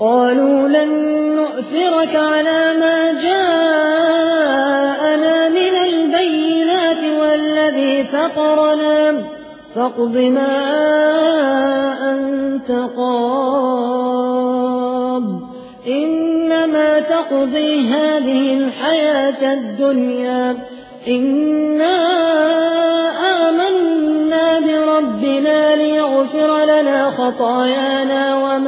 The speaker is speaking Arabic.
قالوا لن نؤثرك على ما جاءنا من البينات والذي فطرنا. فاقض ما أنت قاب إنما تقضي هذه الحياة الدنيا. إنا آمنا بربنا ليغفر لنا خطايانا وما